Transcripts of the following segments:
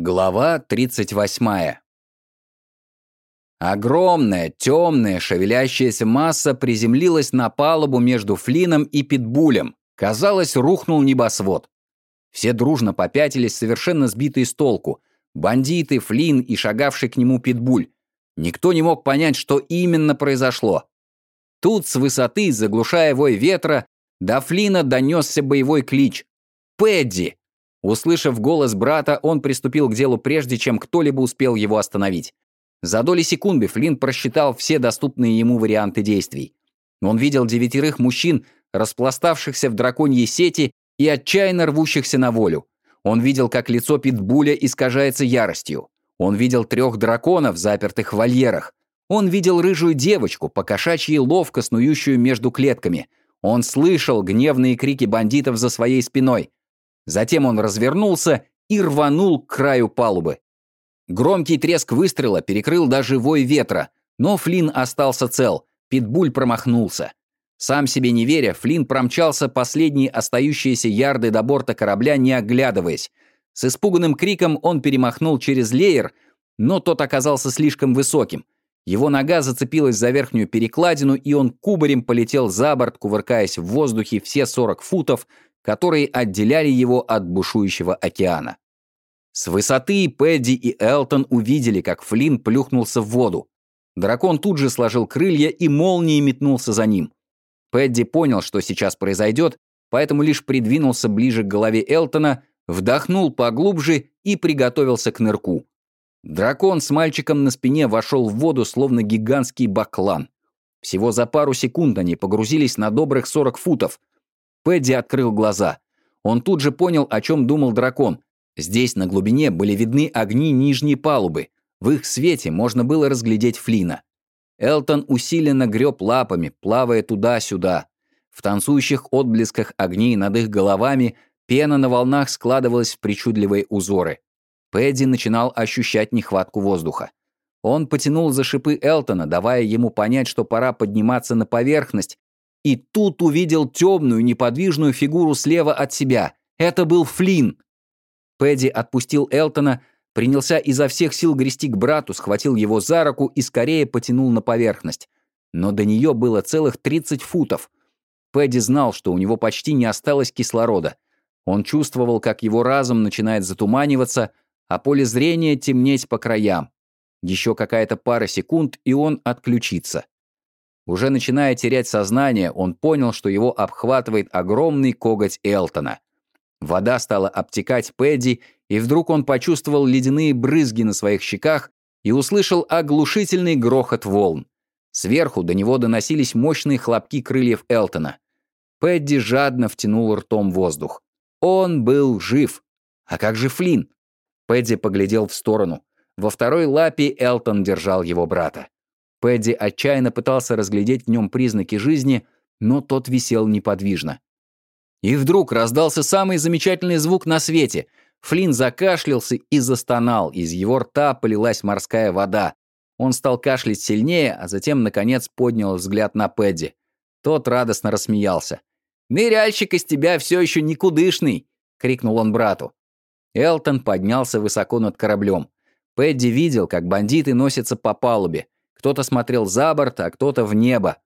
Глава 38. Огромная, темная, шевелящаяся масса приземлилась на палубу между Флином и Питбулем. Казалось, рухнул небосвод. Все дружно попятились, совершенно сбитые с толку. Бандиты, Флин и шагавший к нему Питбуль. Никто не мог понять, что именно произошло. Тут с высоты, заглушая вой ветра, до Флина донесся боевой клич. «Пэдди!» Услышав голос брата, он приступил к делу прежде, чем кто-либо успел его остановить. За доли секунды Флинн просчитал все доступные ему варианты действий. Он видел девятерых мужчин, распластавшихся в драконьей сети и отчаянно рвущихся на волю. Он видел, как лицо Питбуля искажается яростью. Он видел трех драконов, запертых в вольерах. Он видел рыжую девочку, покошачьи ловко снующую между клетками. Он слышал гневные крики бандитов за своей спиной. Затем он развернулся и рванул к краю палубы. Громкий треск выстрела перекрыл даже вой ветра, но Флинн остался цел, Питбуль промахнулся. Сам себе не веря, Флинн промчался последние остающиеся ярды до борта корабля, не оглядываясь. С испуганным криком он перемахнул через леер, но тот оказался слишком высоким. Его нога зацепилась за верхнюю перекладину, и он кубарем полетел за борт, кувыркаясь в воздухе все 40 футов, которые отделяли его от бушующего океана. С высоты Пэдди и Элтон увидели, как Флинн плюхнулся в воду. Дракон тут же сложил крылья и молнией метнулся за ним. Пэдди понял, что сейчас произойдет, поэтому лишь придвинулся ближе к голове Элтона, вдохнул поглубже и приготовился к нырку. Дракон с мальчиком на спине вошел в воду, словно гигантский баклан. Всего за пару секунд они погрузились на добрых 40 футов, Пэдди открыл глаза. Он тут же понял, о чем думал дракон. Здесь, на глубине, были видны огни нижней палубы. В их свете можно было разглядеть Флина. Элтон усиленно греб лапами, плавая туда-сюда. В танцующих отблесках огней над их головами пена на волнах складывалась в причудливые узоры. Пэдди начинал ощущать нехватку воздуха. Он потянул за шипы Элтона, давая ему понять, что пора подниматься на поверхность, и тут увидел темную, неподвижную фигуру слева от себя. Это был Флинн. Пэдди отпустил Элтона, принялся изо всех сил грести к брату, схватил его за руку и скорее потянул на поверхность. Но до нее было целых 30 футов. Пэдди знал, что у него почти не осталось кислорода. Он чувствовал, как его разум начинает затуманиваться, а поле зрения темнеть по краям. Еще какая-то пара секунд, и он отключится. Уже начиная терять сознание, он понял, что его обхватывает огромный коготь Элтона. Вода стала обтекать Пэдди, и вдруг он почувствовал ледяные брызги на своих щеках и услышал оглушительный грохот волн. Сверху до него доносились мощные хлопки крыльев Элтона. Пэдди жадно втянул ртом воздух. Он был жив. А как же Флинн? Пэдди поглядел в сторону. Во второй лапе Элтон держал его брата. Пэдди отчаянно пытался разглядеть в нем признаки жизни, но тот висел неподвижно. И вдруг раздался самый замечательный звук на свете. Флинн закашлялся и застонал, из его рта полилась морская вода. Он стал кашлять сильнее, а затем, наконец, поднял взгляд на Пэдди. Тот радостно рассмеялся. «Ныряльщик из тебя все еще никудышный!» — крикнул он брату. Элтон поднялся высоко над кораблем. Пэдди видел, как бандиты носятся по палубе. Кто-то смотрел за борт, а кто-то в небо.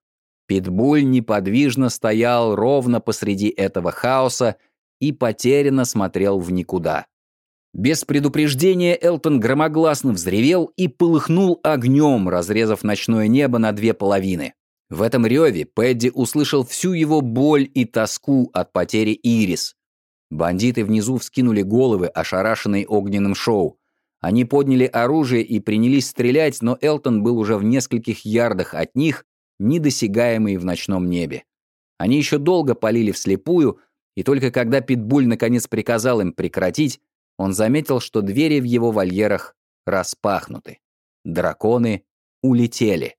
Питбуль неподвижно стоял ровно посреди этого хаоса и потерянно смотрел в никуда. Без предупреждения Элтон громогласно взревел и полыхнул огнем, разрезав ночное небо на две половины. В этом реве Пэдди услышал всю его боль и тоску от потери Ирис. Бандиты внизу вскинули головы, ошарашенные огненным шоу. Они подняли оружие и принялись стрелять, но Элтон был уже в нескольких ярдах от них, недосягаемый в ночном небе. Они еще долго полили вслепую, и только когда Питбуль наконец приказал им прекратить, он заметил, что двери в его вольерах распахнуты. Драконы улетели.